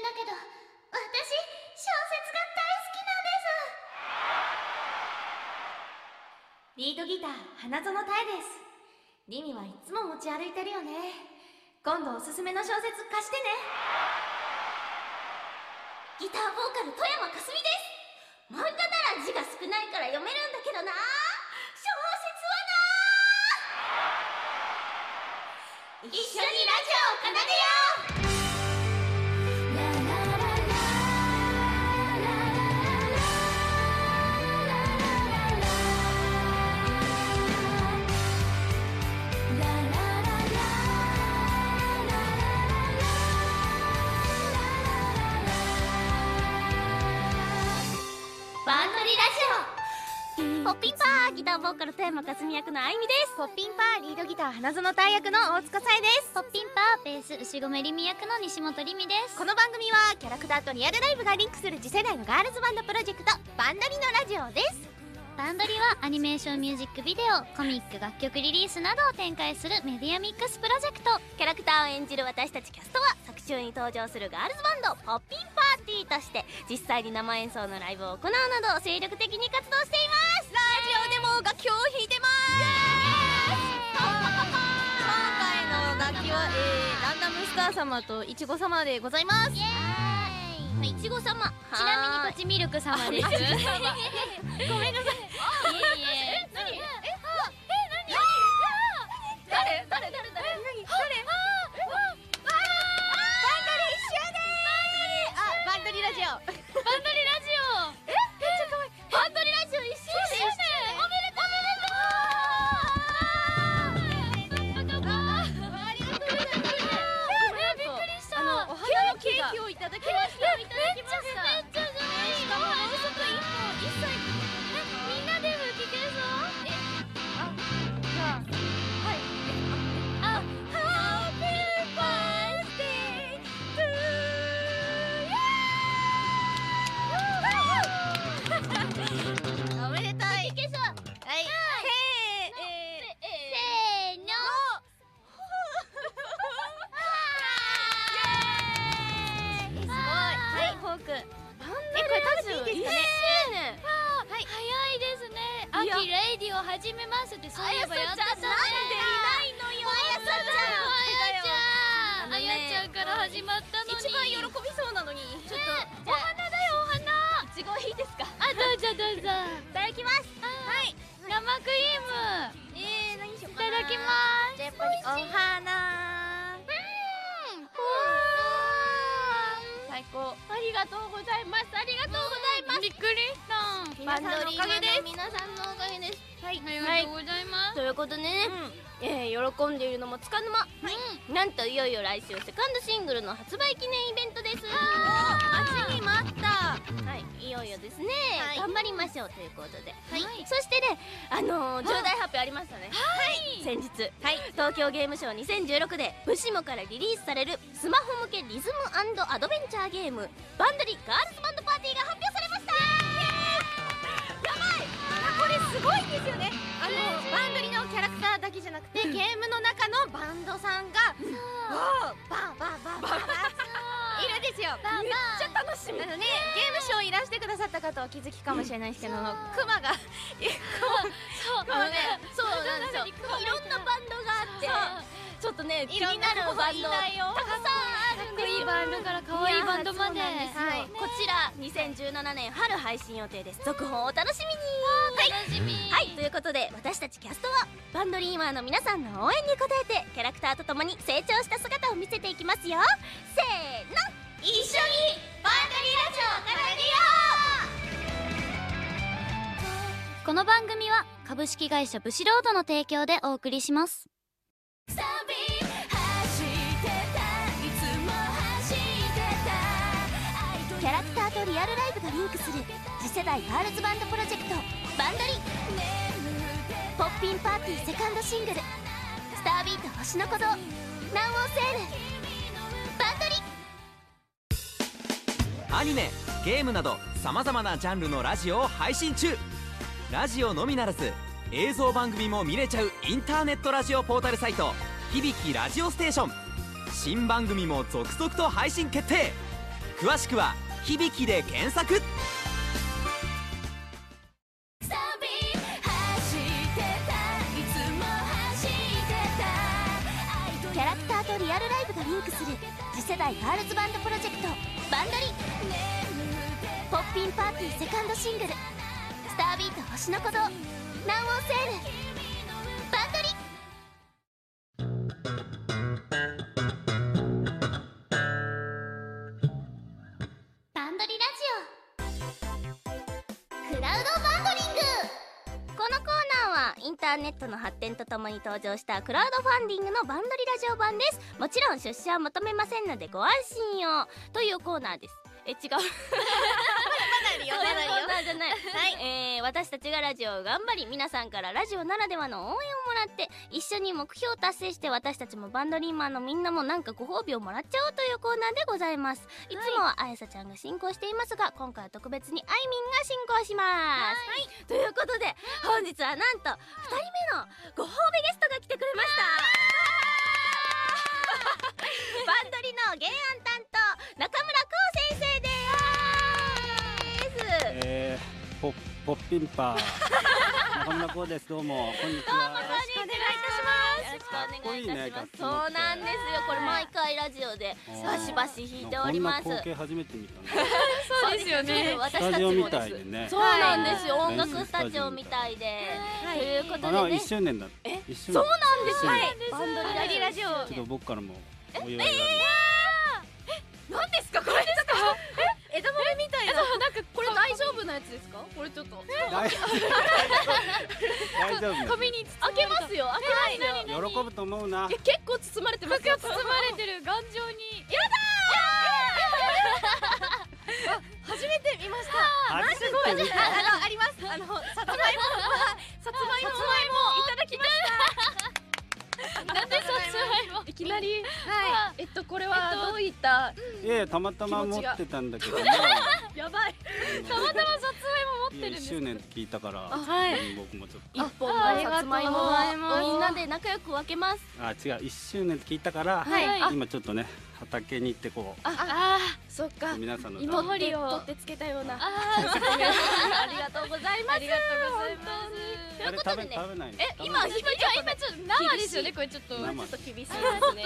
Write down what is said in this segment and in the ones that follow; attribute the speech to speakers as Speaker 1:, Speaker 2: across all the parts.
Speaker 1: んだけど私小説が大好きなんです。
Speaker 2: リードギター花園太です。リミはいつも持ち歩いてるよね。今度おすすめの小説貸してね。
Speaker 1: ギターボーカル富山かすみです。漫画なら字が少ないから読めるんだけどな。小説はな一緒にラジオを奏でよう。ポッピンパーギターボーカル富山かすみ役のあいみです。
Speaker 2: ポッピンパーリードギター花園太役の大塚さえです。
Speaker 1: ポッピンパーベース牛込りみ役の西本りみです。
Speaker 2: この番組はキャラクターとリアルライブがリンクする次世代のガールズバンドプロジェクトバンドリのラジオです
Speaker 1: バンドリはアニメーションミュージックビデオコミック楽曲リリースなどを展開するメディアミックスプロジェクト。キャラクターを演じる私たちキャストは作中に登場するガールズバンドポッピンパーティーとして実際に生演奏のライブを行うなど精力的に活動しています。
Speaker 2: ラジオでも楽器を弾いてます。今回の楽器は、えー、ランダムスター様といちご様でございます。
Speaker 1: いちご様。
Speaker 3: ちなみにこっちミルク様です。
Speaker 2: ごめんなさい
Speaker 3: 始めますってそういえばやってたね。
Speaker 2: なんでいないのよあや
Speaker 3: ちゃん。あやちゃんから始まったのに。
Speaker 2: 一番喜びそうなのにちょっと
Speaker 3: お花だよお花。
Speaker 2: いちごいいですか
Speaker 3: あどうぞどうぞ。
Speaker 2: いただきますはい
Speaker 3: 生クリーム。
Speaker 2: えー、何しよう
Speaker 3: いただきます。
Speaker 2: じゃあやっぱりお花最高
Speaker 3: ありがとうございます。ありがとうございます。びっくりした。
Speaker 2: 皆さんのおかげです。
Speaker 1: 皆さんのおかげです。
Speaker 2: はい。
Speaker 3: ありがとうございます。
Speaker 1: ということでね、えー、喜んでいるのもつかの間、なんといよいよ来週セカンドシングルの発売記念イベントです。
Speaker 2: 待ちに待った。
Speaker 1: はい。いよいよですね、
Speaker 2: はい。
Speaker 1: 頑張りましょうということで、そしてねあのー、重大発表ありましたね。はい。先日、東京ゲームショウ2016でブシモからリリースされるスマホ向けリズムアドベンチャーゲーム。バンドリガールズバンドパーティーが発表
Speaker 2: すごいんですよね。あのバンドリのキャラクターだけじゃなくてゲームの中のバンドさんがバーバーバーバーバーいるんですよめっちゃ楽しみあのねゲームショーいらしてくださった方はお気づきかもしれないですけどクマが
Speaker 3: そう
Speaker 2: そうなんですよ
Speaker 1: いろんなバンドがあってちょっとね気になるバンドたくさんあるんです
Speaker 3: かっこいいバンドから可愛いバンドまで。
Speaker 2: はい
Speaker 1: こちら2017年春配信予定です。続報をお楽しみに。
Speaker 3: 楽しみ。
Speaker 1: はい。ということで私たちキャストはバンドリーマーの皆さんの応援に応えてキャラクターとともに成長した姿を見せていきますよ。せーの一緒にバンドリーラジオを奏でよ
Speaker 3: この番組は株式会社ブシロードの提供でお送りします。
Speaker 1: リアルライブがリンクする次世代ガールズバンドプロジェクトバンドリポッピンパーティーセカンドシングル「スタービート星の鼓動」「 now on sale」バンドリ
Speaker 4: アニメゲームなどさまざまなジャンルのラジオを配信中。ラジオのみならず映像番組も見れちゃうインターネットラジオポータルサイト「響きラジオステーション」新番組も続々と配信決定。詳しくは「響き」で検索。
Speaker 1: キャラクターとリアルライブがリンクする次世代ガールズバンドプロジェクトバンドリポッピンパーティーセカンドシングル「スタービート星の鼓動。南欧セール」ットの発展とともに登場したクラウドファンディングのバンドリラジオ版です。もちろん出資は求めませんのでご安心を。というコーナーです。え違う。まだあるよまだじゃない、はい。えー、私たちがラジオを頑張り皆さんからラジオならではの応援をもらって一緒に目標を達成して私たちもバンドリーマンのみんなもなんかご褒美をもらっちゃおうというコーナーでございます。い。つもはあやさちゃんが進行していますが今回は特別にあいみんが進行します。はい、ということで本日はなんと2人目のご褒美ゲストが来てくれました。バンドリの原案担
Speaker 5: ポポッピンパー。中村光ですどうも。こんにちは。
Speaker 1: よろしくお願いいたします。よろしくお願いいたし
Speaker 5: かっこいいね
Speaker 1: ます。
Speaker 5: 楽器持って
Speaker 1: そうなんですよ。これ毎回ラジオでバシバシ弾いております。
Speaker 5: こんな光景初めて見た ね。
Speaker 1: そうですよね。私
Speaker 5: ス
Speaker 1: たち
Speaker 5: タジオみ
Speaker 1: もです
Speaker 5: たいでね。
Speaker 1: そうなんですよ、
Speaker 5: はい。
Speaker 1: 音楽スタジオみたいで、ということ
Speaker 5: あの
Speaker 1: でね
Speaker 5: 一周年だ。
Speaker 1: え？
Speaker 5: 一周年。
Speaker 1: そうなんですよ、
Speaker 5: はい。
Speaker 1: バンドリラジオ。
Speaker 5: ちょっと僕からもお祝いが。ある
Speaker 1: 何ですか？これ枝豆みたいな。なんかこれ大丈夫なやつですか？これちょっと。
Speaker 5: 大丈夫。
Speaker 1: 紙に開けますよ。開けます。よ
Speaker 5: 喜ぶと思うな
Speaker 1: え結構包まれてますよ。包まれてる。頑丈に。や
Speaker 5: やいやたまたま持ってたんだけども。
Speaker 1: やばい。たまたまさつまいも持ってるんです
Speaker 5: 一周年聞いたから
Speaker 1: はい。
Speaker 5: 僕もちょっ
Speaker 1: 一本のさつまいもを。みんなで仲良く分けます。
Speaker 5: とあ違う一周年聞いたから
Speaker 1: はい。
Speaker 5: 今ちょっとね畑に行ってこう。
Speaker 1: ああそっか。
Speaker 5: 皆さんの
Speaker 1: 今掘りを。取ってつけたような。ありがとうございます。ありがとうございますということでね。
Speaker 5: 食べないの。
Speaker 1: え今今今ちょっと生ですよね。これちょっと。ちょ
Speaker 5: 生
Speaker 1: っと厳しいですね。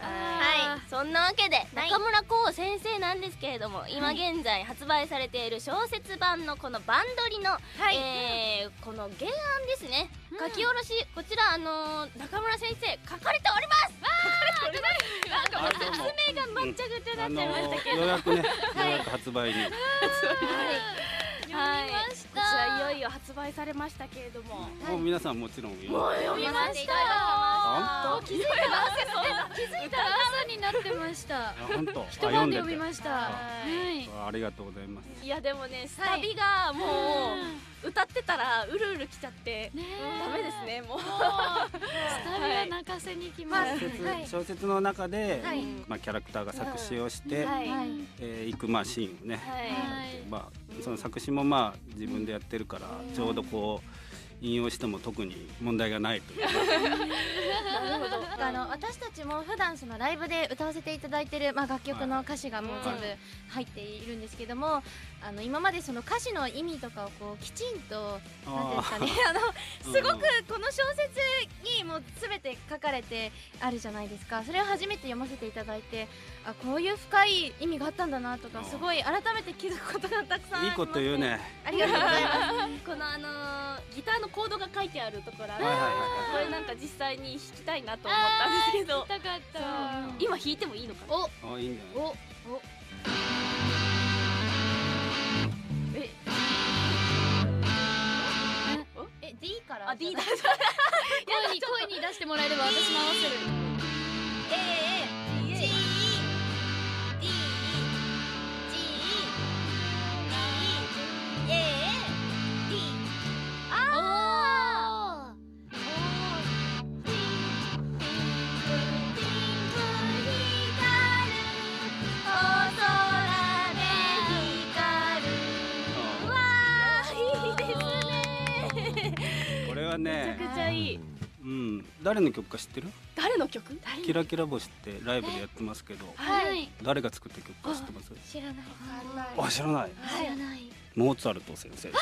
Speaker 1: はい。そんなわけで中村光先生なんですけれども今現在発売されている小説版のこのバンドリのえーこの原案ですね。書き下ろしこちらあのー中村先生書かれております。書かれておりますなんかもう説明がまっちゃぐちゃになっちゃいましたけど。
Speaker 5: ようやくねようやく発売に
Speaker 1: はい、はい、こちらいよいよ発売されましたけれども、
Speaker 5: もう皆さんもちろん読
Speaker 1: みましたよ。
Speaker 5: 本
Speaker 1: 気づいたら気づいたら朝になってました。
Speaker 5: あ本当。
Speaker 1: 一晩で読みました。
Speaker 5: あ
Speaker 1: はい。
Speaker 5: ありがとうございます。
Speaker 1: いやでもねスタビがもう歌ってたらうるうるきちゃってダメですねもう。スタビは泣かせに来ます。
Speaker 5: 小説の中で
Speaker 1: はい。
Speaker 5: まあキャラクターが作詞をして
Speaker 1: はい。
Speaker 5: えー行くまあシーンをね。
Speaker 1: はい。
Speaker 5: まあその作詞もまあ自分でやってるからちょうどこう引用しても特に問題がないという。
Speaker 1: なるほど
Speaker 6: あの私たちも普段そのライブで歌わせていただいてる、まあ、楽曲の歌詞がもう全部入っているんですけども、あの今までその歌詞の意味とかをこうきちんとすかね あのすごくこの小説にもう全て書かれてあるじゃないですか。それを初めて読ませていただいてあこういう深い意味があったんだなとかすごい改めて気づくことがたくさんあります、
Speaker 5: いいこと言うね。
Speaker 6: ありがとうございます。
Speaker 1: このあのーギターのコードが書いてあるところある。これなんか実際に弾きたいなと思ったんですけど。
Speaker 6: たかった。
Speaker 1: 今弾いてもいいのかな？お
Speaker 5: あいいんじゃない？
Speaker 1: おお。え
Speaker 6: え D から
Speaker 1: あ D だ
Speaker 6: 声に声に出してもらえれば私も合わせる
Speaker 5: ね。
Speaker 1: めちゃくちゃいい。
Speaker 5: うん。誰の曲か知ってる？
Speaker 1: 誰
Speaker 6: 誰の曲？
Speaker 5: キラキラ星ってライブでやってますけど
Speaker 3: はい。
Speaker 5: 誰が作った曲か知ってます？
Speaker 3: 知らない。
Speaker 5: あ知らない。
Speaker 3: 知らない。
Speaker 5: モーツァルト先生ですね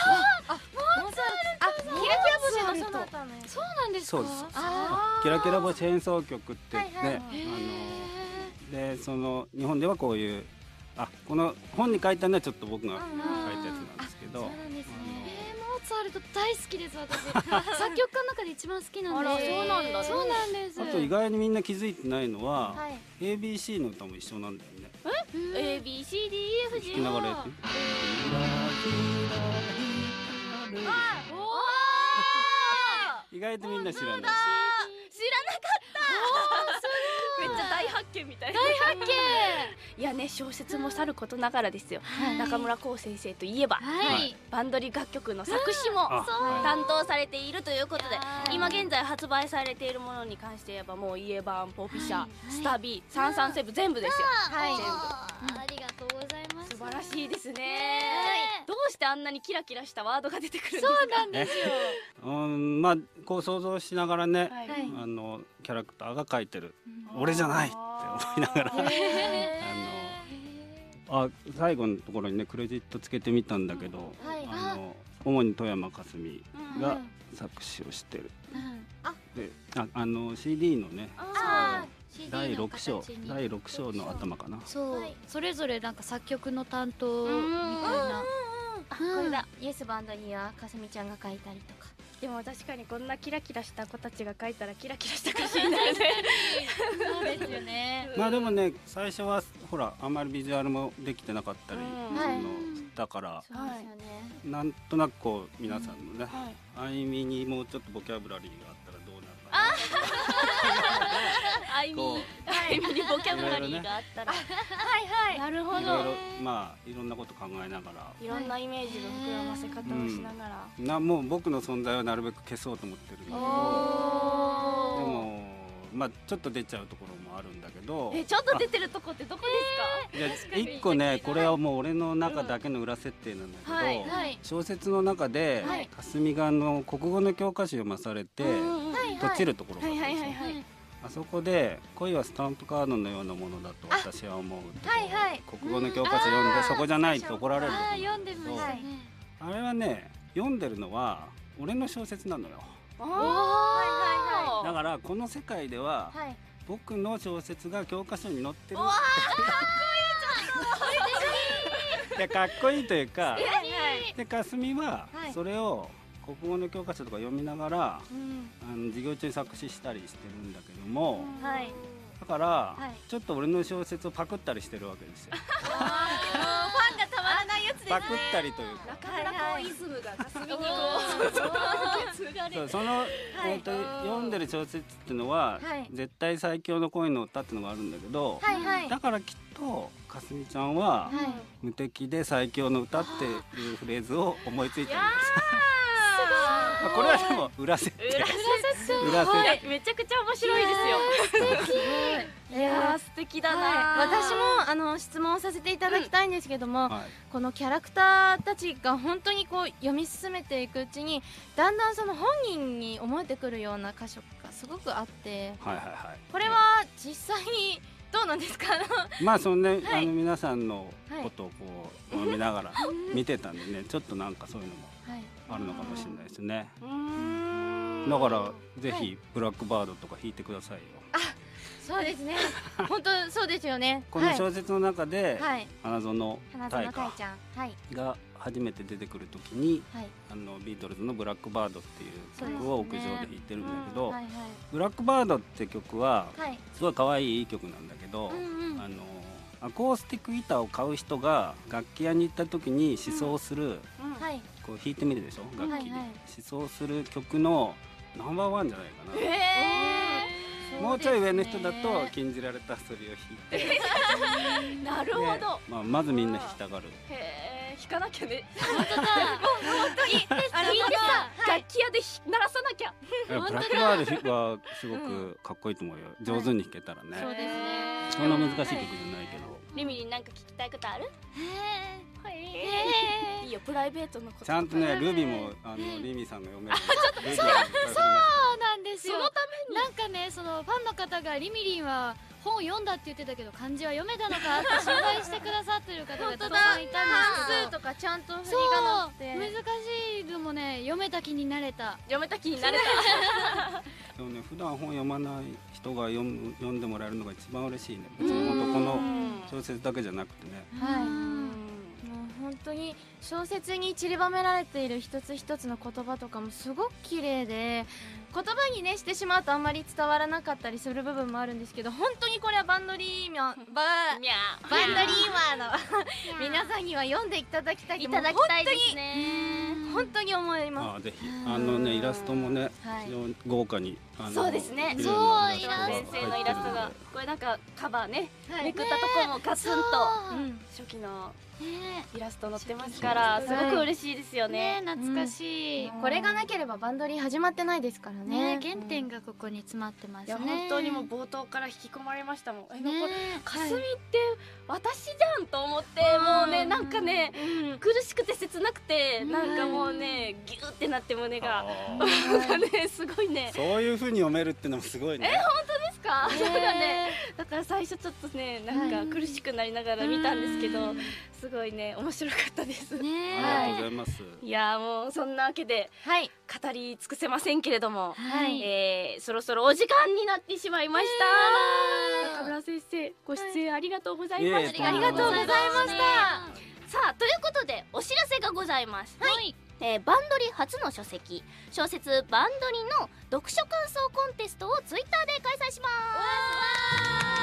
Speaker 6: モーツァルト。あキラキラ星のソナ
Speaker 3: そうなんですか？
Speaker 5: そうです。
Speaker 6: あ
Speaker 5: キラキラ星演奏曲ってね、
Speaker 6: はいはい
Speaker 5: あのでその日本ではこういうあこの本に書いたのはちょっと僕が書いたやつなんですけど、
Speaker 3: そうなんですね
Speaker 6: えーモーツァルト大好きです私。
Speaker 3: 作曲家の中で一番好きなんで。
Speaker 6: そうなんだ
Speaker 3: そうなんです。
Speaker 5: あと意外にみんな気づいてないのは、
Speaker 6: はい。
Speaker 5: ABC の歌も一緒なんだよね。
Speaker 6: A B C D E F
Speaker 5: 聞
Speaker 6: G
Speaker 5: きながらやって意外とみんな知らない
Speaker 6: 知らなかっためっちゃ大発見みたいな。大発見。いやね小説もさることながらですよ、
Speaker 3: はい。
Speaker 6: 中村浩先生といえば、
Speaker 3: はい。
Speaker 6: バンドリ楽曲の作詞も担当されているということで
Speaker 3: はい。
Speaker 6: 今現在発売されているものに関して言えばもうイエバンポピシャ、
Speaker 3: はい。
Speaker 6: スタビ337全部ですよ。
Speaker 3: はい。
Speaker 6: 全部。
Speaker 3: ありがとうございます。
Speaker 6: 素晴らしいですね、どうしてあんなにキラキラしたワードが出てくるんですか？
Speaker 3: そうなんですよ。
Speaker 5: うんまあこう想像しながらね、
Speaker 6: はい。
Speaker 3: はい
Speaker 5: あのキャラクターが書いてる。俺じゃないって思いながら。
Speaker 6: へ
Speaker 5: あのあ最後のところにねクレジットつけてみたんだけど、
Speaker 3: はい。
Speaker 5: あの主に富山かすみ
Speaker 6: ー
Speaker 5: が作詞をしてる、
Speaker 3: うん。
Speaker 5: でああの CD のね
Speaker 6: あ
Speaker 5: 第6章第6章の頭かな。
Speaker 3: そう、
Speaker 6: はい。
Speaker 3: それぞれなんか作曲の担当みたいな
Speaker 6: あこれだ。イエスバンドにはかすみちゃんが書いたりとか。でも確かにこんなキラキラした子たちが書いたらキラキラした歌詞になるね。
Speaker 3: そうですよね。
Speaker 5: まあでもね最初はほらあんまりビジュアルもできてなかったり、
Speaker 6: うん。
Speaker 5: その
Speaker 3: はい
Speaker 5: だから
Speaker 3: そうですよね。
Speaker 5: なんとなくこう皆さんのね、
Speaker 6: はい。
Speaker 5: あいみにもうちょっとボキャブラリーがあったらどうなるかな
Speaker 6: あいみ。
Speaker 5: こ
Speaker 6: あいみにボキャブラリーがあったら。はいはい。なるほ
Speaker 5: いろいろ
Speaker 6: ど
Speaker 5: まあいろんなこと考えながら。
Speaker 6: いろんなイメージの膨らませ方をしながら、
Speaker 5: なもう僕の存在はなるべく消そうと思ってるんだけどで
Speaker 6: お
Speaker 5: もまあちょっと出ちゃうところもあるんだけど。
Speaker 6: えちょっと出てるとこってどこです
Speaker 5: いや一個ねこれはもう俺の中だけの裏設定なんだけど、
Speaker 6: はいはい。
Speaker 5: 小説の中で、
Speaker 6: はい。
Speaker 5: 霞がの国語の教科書を読まされて、
Speaker 6: かうんうんはい
Speaker 5: とちるところがあ
Speaker 6: はい
Speaker 5: るんですよ、
Speaker 6: はいはいはい
Speaker 5: あそこで恋はスタンプカードのようなものだと私は思うと
Speaker 6: はいはい。
Speaker 5: 国語の教科書読んでそこじゃないって怒られるところ
Speaker 3: あー
Speaker 5: なんだ
Speaker 3: 読んでましたね。
Speaker 5: あれはね読んでるのは俺の小説なのよ。
Speaker 6: おー。は
Speaker 5: だからこの世界では僕の小説が教科書に載ってる。
Speaker 6: うわ
Speaker 5: いやかっこいいというか
Speaker 6: はい
Speaker 5: でかすみは
Speaker 6: はい。
Speaker 5: それを国語の教科書とか読みながら
Speaker 6: うん。
Speaker 5: あの授業中に作詞したりしてるんだけども
Speaker 6: はい。
Speaker 5: だから
Speaker 6: い。
Speaker 5: ちょっと俺の小説をパクったりしてるわけですよ。
Speaker 6: ファンがたまらないやつですね。
Speaker 5: パクったりというか。
Speaker 6: 中村浩イズムが霞にこう継がれ
Speaker 5: その、えー、と読んでる小説っていうのは、
Speaker 6: はい。
Speaker 5: 絶対最強の恋の歌っていうのがあるんだけど、
Speaker 6: はいはい。
Speaker 5: だからきっとかすみちゃんは、
Speaker 6: はい。
Speaker 5: 無敵で最強の歌っていうフレーズを思いついたんですまあこれはでも裏設定。
Speaker 6: 裏設定。
Speaker 5: 裏設定。
Speaker 6: めちゃくちゃ面白いですよ。いやー素敵。だな。
Speaker 2: はい、私もあの質問させていただきたいんですけども、
Speaker 5: はい。
Speaker 2: このキャラクターたちが本当にこう読み進めていくうちにだんだんその本人に思えてくるような箇所がすごくあって
Speaker 5: はいはいはい。
Speaker 2: これは実際にどうなんですか？
Speaker 5: まあそのね、
Speaker 2: はい。
Speaker 5: あの皆さんのことをこう、見ながら見てたんでねちょっとなんかそういうのも
Speaker 2: はい
Speaker 5: あるのかもしれないですね。だからぜひブラックバードとか弾いてくださいよ。
Speaker 2: そうですね。本当そうですよね。
Speaker 5: この小説の中で、
Speaker 2: はい。
Speaker 5: 花園
Speaker 2: 花
Speaker 5: 大河
Speaker 2: 園たいちゃん。はい。
Speaker 5: が初めて出てくる時に
Speaker 2: はい。
Speaker 5: あのビートルズの「ブラックバード」っていう曲を屋上で弾いてるんだけど、
Speaker 2: はいはい。
Speaker 5: ブラックバードって曲は
Speaker 2: はい。
Speaker 5: すごい可愛い曲なんだけど、
Speaker 2: うんうん
Speaker 5: アコースティックギターを買う人が楽器屋に行った時に思想する、
Speaker 2: はい。
Speaker 5: こう弾いてみるでしょ？楽器で、
Speaker 2: はいはい。
Speaker 5: 思想する曲のナンバーワンじゃないかな、
Speaker 6: え
Speaker 5: もうちょい上の人だと禁じられたそれを弾いて。
Speaker 6: ー、なるほど。
Speaker 5: でまあ、まずみんな弾きたがる。
Speaker 6: へえ弾かなきゃね。
Speaker 3: 本当だ。
Speaker 6: 聞いてさ楽器屋屋でひ鳴らさなきゃ。
Speaker 5: ブラックバードはすごくかっこいいと思うよ。上手に弾けたらね、
Speaker 2: そうですね。
Speaker 5: そんな難しい曲じゃないけど
Speaker 6: リミリンなんか聞きたいことある？
Speaker 3: へ
Speaker 6: いいよプライベートのこと
Speaker 5: ちゃんとねルビもあのリミさんが読めるルビー
Speaker 3: そうなんですよ。
Speaker 6: そのために。
Speaker 3: なんかねそのファンの方がリミリンは本読んだって言ってたけど漢字は読めたのかって心配してくださってる方がたくさんいたんですけど。
Speaker 2: 数とかちゃんと振りが乗って。
Speaker 3: 難しいのもね読めた気になれた。
Speaker 6: 読めた気になれた。
Speaker 5: でもね普段本読まない人が読む読んでもらえるのが一番嬉しいね。別に本当この小説だけじゃなくてね。
Speaker 2: はい本当に小説に散りばめられている一つ一つの言葉とかもすごく綺麗で言葉にねしてしまうとあんまり伝わらなかったりする部分もあるんですけど本当にこれはバンドリーマンババンドリーマーの 皆さんには読んでいただきたい
Speaker 6: いただきたいですね。
Speaker 2: 本当に思いま
Speaker 5: あぜひ。あのねイラストもね
Speaker 2: はい。
Speaker 5: 非常に豪華に
Speaker 6: そうですね。
Speaker 5: 綺麗なイ
Speaker 6: 先
Speaker 5: ラストが
Speaker 6: 生のイラストが。これなんかカバーね。
Speaker 2: す、はい。
Speaker 6: めくったところもガツンと。初期の
Speaker 3: ね。
Speaker 6: イラスト載ってますからすごく嬉しいですよ
Speaker 3: ね。
Speaker 6: ね
Speaker 3: 懐かしい、
Speaker 2: これがなければバンドリー始まってないですからね。
Speaker 3: ね原点がここに詰まってますね。
Speaker 6: いや本当にもう冒頭から引き込まれましたもん。え
Speaker 3: ね。
Speaker 6: かすみって私じゃんと思ってもうねなんかね苦しくて切なくてなんかもうねギューってなって胸が。ねすごいね。
Speaker 5: そういう風に読めるってのもすごいね。
Speaker 6: ですか？そうだね。だから最初ちょっとねなんか苦しくなりながら見たんですけどすごいね面白かったです。
Speaker 3: ね
Speaker 5: ありがとうございます。
Speaker 6: いやーもうそんなわけで
Speaker 2: はい。
Speaker 6: 語り尽くせませんけれども、
Speaker 3: はい。
Speaker 6: えーそろそろお時間になってしまいました、中村先生ご出演ありがとうございました、
Speaker 5: いえいえ
Speaker 6: ありがとうございました。
Speaker 3: は
Speaker 6: さあということでお知らせがございます。
Speaker 3: はい
Speaker 6: えーバンドリ初の書籍。小説バンドリの読書感想コンテストをツイッターで開催します。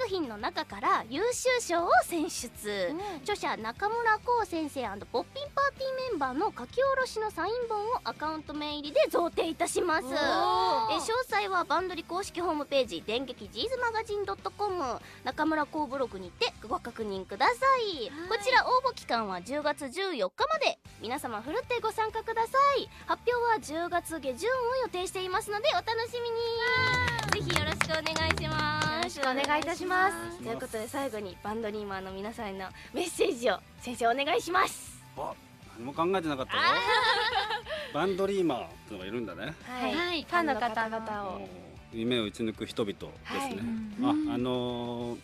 Speaker 6: 作品の中から優秀賞を選出、著者中村光先生ポッピンパーティーメンバーの書き下ろしのサイン本をアカウント名入りで贈呈いたします。えー。詳細はバンドリ公式ホームページ電撃ジーズマガジン .com 中村光ブログにてご確認ください、
Speaker 3: はい。
Speaker 6: こちら応募期間は10月14日まで。皆様ふるってご参加ください。発表は10月下旬を予定していますのでお楽しみに。ぜひよろしくお願いします。
Speaker 2: よろしくお願いいたします。
Speaker 6: ということで最後にバンドリーマーの皆さんへのメッセージを先生お願いします。
Speaker 5: あ何も考えてなかったよ。バンドリーマーってのがいるんだね。
Speaker 6: はい。
Speaker 3: はい。
Speaker 2: ファンの方々を。
Speaker 5: 夢を打ち抜く人々ですね、
Speaker 3: はい。
Speaker 5: ああのー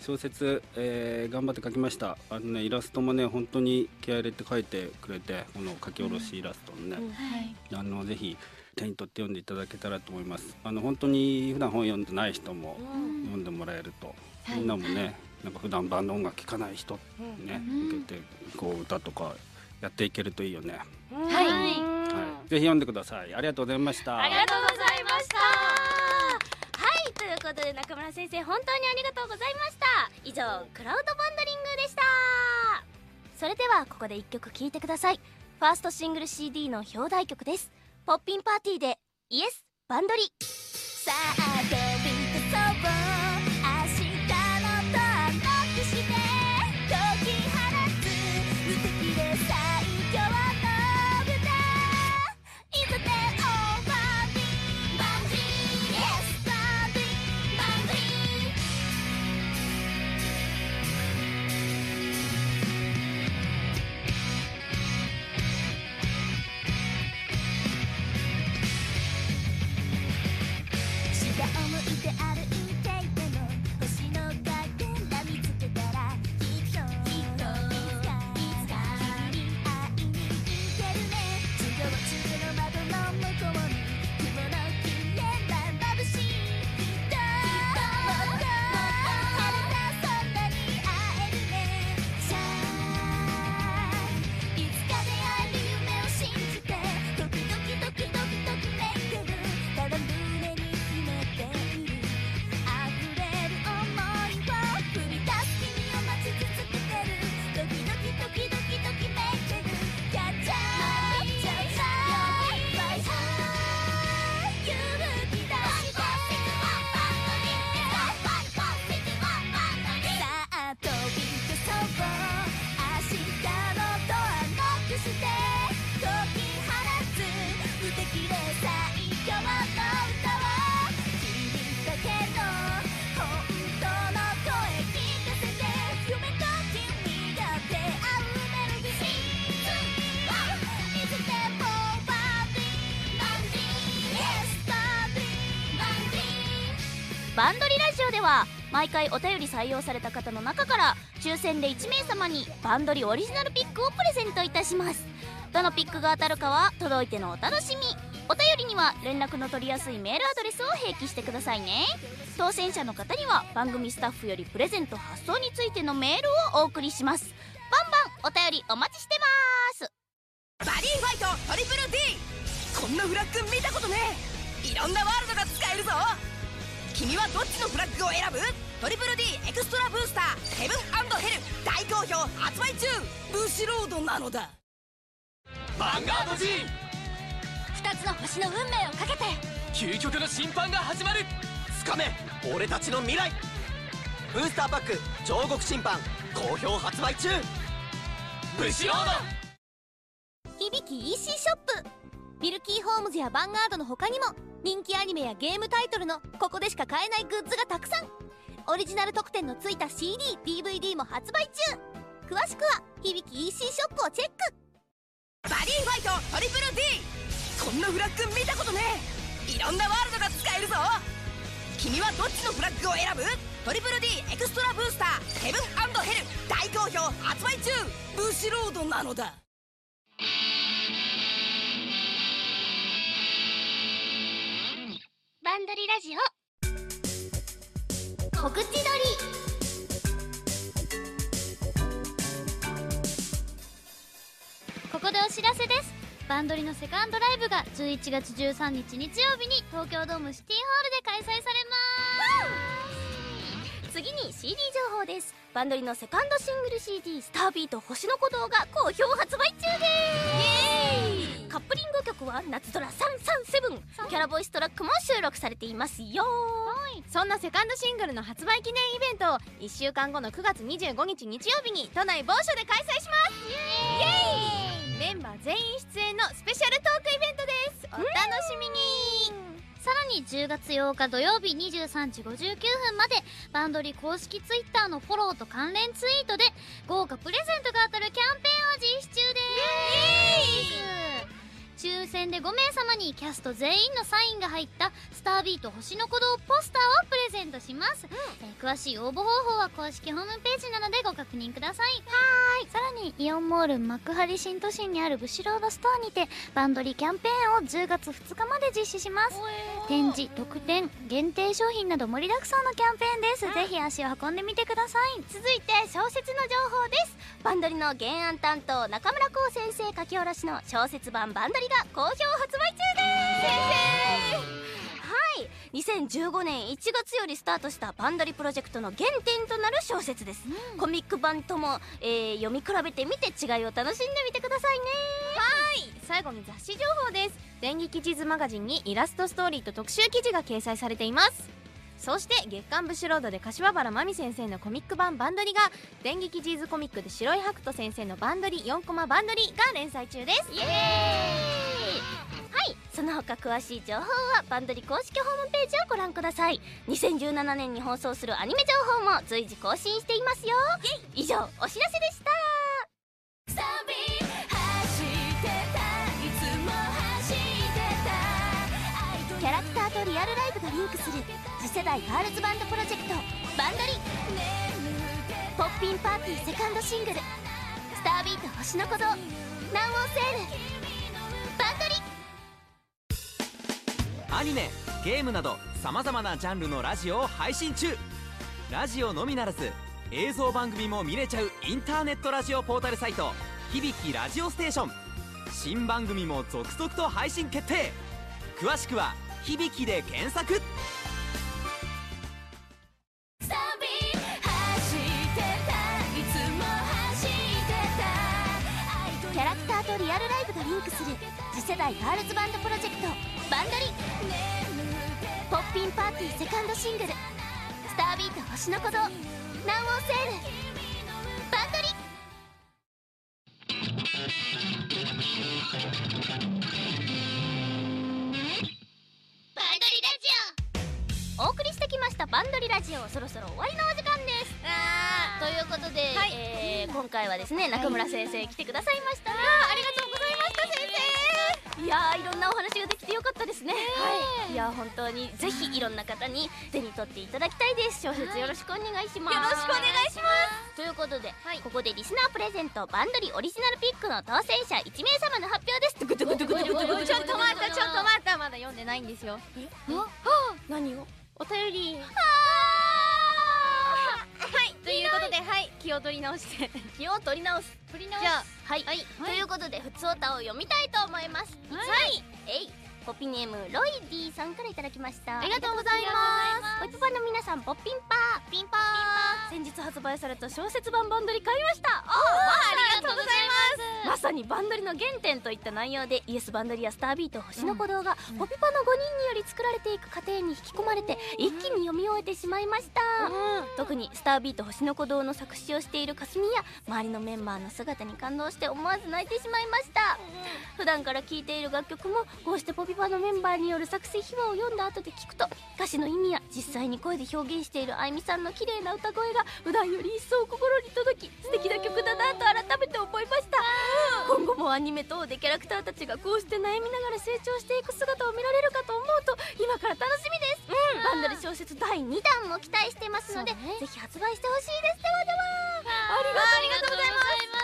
Speaker 5: 小説、えー頑張って書きました。あのねイラストもね本当に気合い入れて描いてくれてこの書き下ろしイラストのね、
Speaker 3: はい。
Speaker 5: あのぜひ手に取って読んでいただけたらと思います。あの本当に普段本読んでない人も読んでもらえると、みんなもねなんか普段バンド音楽聴かない人にね、向けてこう歌とかやっていけるといいよね、
Speaker 6: はい、
Speaker 5: はい、ぜひ読んでください。ありがとうございました。
Speaker 6: ありがとうございました。はい。ということで中村先生本当にありがとうございました。以上クラウドバンドリングでした。それではここで一曲聴いてください。ファーストシングル CD の表題曲ですポッピンパーティーでイエスバンドリ。さあ
Speaker 1: は毎回お便り採用された方の中から抽選で1名様にバンドリオリジナルピックをプレゼントいたします。どのピックが当たるかは届いてのお楽しみ。お便りには連絡の取りやすいメールアドレスを併記してくださいね。当選者の方には番組スタッフよりプレゼント発送についてのメールをお送りします。バンバンお便りお待ちしてます。
Speaker 7: バディファイトトリプル D こんなフラッグ見たことねいろんなワールドが使えるぞ。君はどっちのフラッグを選ぶ？トリプル D エクストラブースターヘブンヘル大好評発売中。ブシロードなのだ。
Speaker 4: ヴァンガード G
Speaker 1: 2つの星の運命をかけて。
Speaker 4: 究極の審判が始まる。つかめ俺たちの未来。ブースターパック上国審判好評発売中。ブシロード。
Speaker 1: 響き EC ショップ。ミルキーホームズやヴァンガードの他にも人気アニメやゲームタイトルのここでしか買えないグッズがたくさん。オリジナル特典のついた CDDVD も発売中。詳しくは響き EC ショップをチェック。
Speaker 7: バディファイトトリプル D こんなフラッグ見たことねえ。いろんなワールドが使えるぞ。君はどっちのフラッグを選ぶ？トリプル D エクストラブースターヘブンヘル大好評発売中。ブシロードなのだ
Speaker 1: バンドリラジオ。告知撮り。
Speaker 8: ここでお知らせです。バンドリのセカンドライブが11月13日日曜日に東京ドームシティホールで開催されます。
Speaker 1: 次に CD 情報です。バンドリのセカンドシングル CD「スタービート星の鼓動」が好評発売中ですカップリング曲は夏ドラ337キャラボイストラックも収録されていますよ。
Speaker 2: そんなセカンドシングルの発売記念イベントを1週間後の9月25日日曜日に都内某所で開催します。イエーイ。メンバー全員出演のスペシャルトークイベントです。お楽しみに。
Speaker 8: さらに10月8日土曜日23時59分までバンドリ公式ツイッターのフォローと関連ツイートで豪華プレゼントが当たるキャンペーンを実施中です抽選で5名様にキャスト全員のサインが入ったスタービート星の鼓動ポスターをプレゼントします、えー詳しい応募方法は公式ホームページなのでご確認ください。はい。さらにイオンモール幕張新都心にあるブシロードストアにてバンドリキャンペーンを10月2日まで実施します。展示特典限定商品など盛りだくさんのキャンペーンです、ぜひ足を運んでみてください。
Speaker 1: 続いて小説の情報です。バンドリの原案担当中村光先生書き下ろしの小説版バンドリが好評発売中です。はい。2015年1月よりスタートしたバンドリプロジェクトの原点となる小説です、コミック版とも、えー読み比べてみて違いを楽しんでみてくださいね。
Speaker 2: 最後に雑誌情報です。電撃地図マガジンにイラストストーリーと特集記事が掲載されています。そして月刊ブシュロードで柏原真美先生のコミック版バンドリが電撃ジーズコミックで白井白人先生のバンドリ4コマバンドリが連載中です。
Speaker 1: イエーイ。はいその他詳しい情報はバンドリ公式ホームページをご覧ください。2017年に放送するアニメ情報も随時更新していますよ。以上お知らせでした。キャラクターとリアルライブがリンクする。次世代ガールズバンドプロジェクトバンドリ。ポッピンパーティーセカンドシングル「スタービート星の鼓動」南欧セールバンドリ
Speaker 4: アニメゲームなどさまざまなジャンルのラジオを配信中。ラジオのみならず映像番組も見れちゃうインターネットラジオポータルサイト「響きラジオステーション」新番組も続々と配信決定。詳しくは「響き」で検索。
Speaker 1: キャラクターとリアルライブがリンクする次世代ガールズバンドプロジェクト。バンドリ。ポッピンパーティーセカンドシングル「スタービート星の鼓動」南欧セールバンドリ。バンドリラジオ。お送りしてきました。バンドリラジオ。そろそろ終わりのお時間です。ということで、
Speaker 2: はい。
Speaker 1: えー今回はですね中村先生来てくださいました。ね、
Speaker 2: ありがとうございました先
Speaker 1: いやーいろんなお話ができて良かったですね。はい。いや本当にぜひいろんな方に手に取っていただきたいです。小説よろしくお願いします、
Speaker 7: よろしくお願いします。
Speaker 1: ということで、ここでリスナープレゼントバンドリオリジナルピックの当選者1名様の発表です。
Speaker 2: ちょっと待ったちょっと待った。まだ読んでないんですよ。
Speaker 1: 何を？
Speaker 2: お便り。はい気を取り直して。
Speaker 1: 気を取り直す。
Speaker 2: 取り直しじゃあ
Speaker 1: はい、ということでふつおたを読みたいと思います。はい、えいポピネームロイディさんからいただきました。
Speaker 2: ありがとうございます。
Speaker 1: ポピパの皆さんポッピンパー。ピンパー。先日発売された小説版バンドリ買いました。あ
Speaker 2: ありがとうございます。
Speaker 1: まさにバンドリの原点といった内容でイエスバンドリやスタービート星の鼓動が、ポピパの5人により作られていく過程に引き込まれて一気に読み終えてしまいました、特にスタービート星の鼓動の作詞をしているかすみや周りのメンバーの姿に感動して思わず泣いてしまいました、普段から聴いている楽曲もこうしてポピパのメンバーによる作詞秘話を読んだ後で聞くと歌詞の意味や実際に声で表現しているあいみさんの綺麗な歌声が普段より一層心に届き素敵な曲だなと改めて思いました。今後もアニメ等でキャラクターたちがこうして悩みながら成長していく姿を見られるかと思うと今から楽しみです、バンドル小説第2弾も期待してますので、ぜひ発売してほしいです。ではでは。ありがとうございます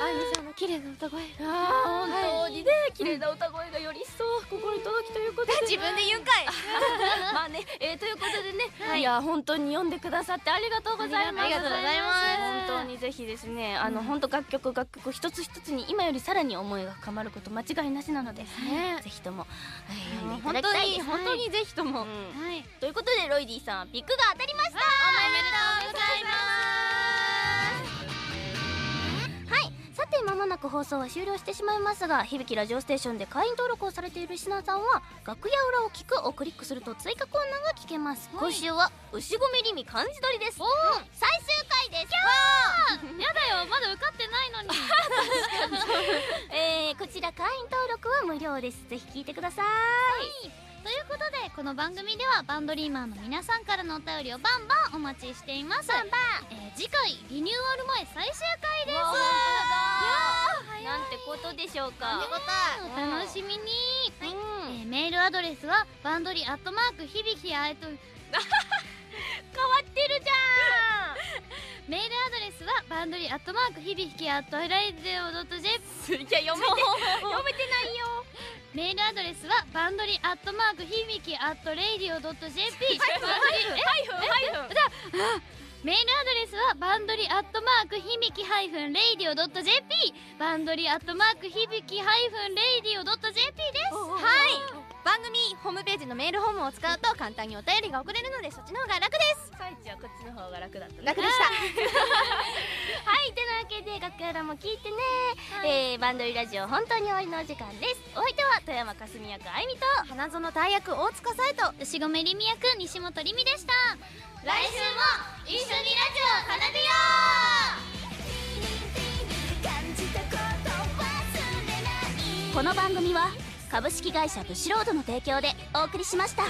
Speaker 2: あゆみさんの綺麗な歌声
Speaker 1: 本当にね綺麗な歌声がより一層心に届きということで
Speaker 2: 自分で言うんかい。
Speaker 1: まあね、えーということでね、い、や本当に読んでくださってありがとうございます。
Speaker 2: ありがとうございます。
Speaker 1: 本当にぜひですねあの、本当楽曲楽曲一つ一つに今よりさらに思いが深まること間違いなしなので、ぜひとも、えー読んでいた
Speaker 2: 本当に
Speaker 1: だきたいです。
Speaker 2: 本当にぜひとも、
Speaker 1: うん。
Speaker 3: はい。
Speaker 1: ということでロイディさんピックが当たりました放送は終了してしまいますが響きラジオステーションで会員登録をされているリスナーさんは楽屋裏を聞くをクリックすると追加コーナーが聞けます、今週は牛込りみ漢字取りです。最終回です。
Speaker 3: やだよ。まだ受かってないのに。
Speaker 1: えー、こちら会員登録は無料です。ぜひ聞いてください
Speaker 3: ということでこの番組ではバンドリーマーの皆さんからのお便りをバンバンお待ちしています。
Speaker 1: バンバ
Speaker 3: えー次回リニューアル前最終回です。
Speaker 1: なんてことでしょうか。
Speaker 3: お楽しみに、えーメールアドレスはバンドリアットマーク響きあえと。
Speaker 1: 変わってるじゃ
Speaker 3: メールアドレスはバンドリアットマーク響きアットライデオドット JP
Speaker 1: んいや読めて読めてないよ。
Speaker 3: メールアドレスはバンドリアットマーク響きアットレイディオドット JP メールアドレスはバンドリアットマーク響きハイフンレイディオドット JP バンドリアットマーク響きハイフンレイディオドット JP です。
Speaker 2: はい番組ホームページのメールフォームを使うと簡単にお便りが送れるのでそっちの方が楽です。
Speaker 1: サイチはこっちの方が楽だったね。
Speaker 2: 楽でした
Speaker 1: はいてなわけで楽屋裏も聞いてね、えー、バンドリラジオ本当に終わりのお時間です。お相手は戸山香澄役あいみと
Speaker 2: 花園たえ役大塚さえと
Speaker 3: 牛込りみ役西本りみでした。
Speaker 1: 来週も一緒にラジオを奏でよ。うこの番組は株式会社ブシロードの提供でお送りしました。